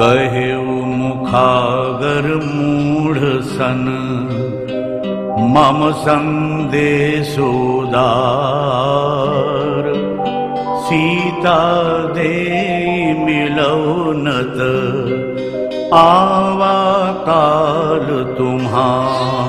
कहेउ मुखागर मूढसन् मम सन्देशो दार। सीतादे मिलनत आवा काल तुम्हार।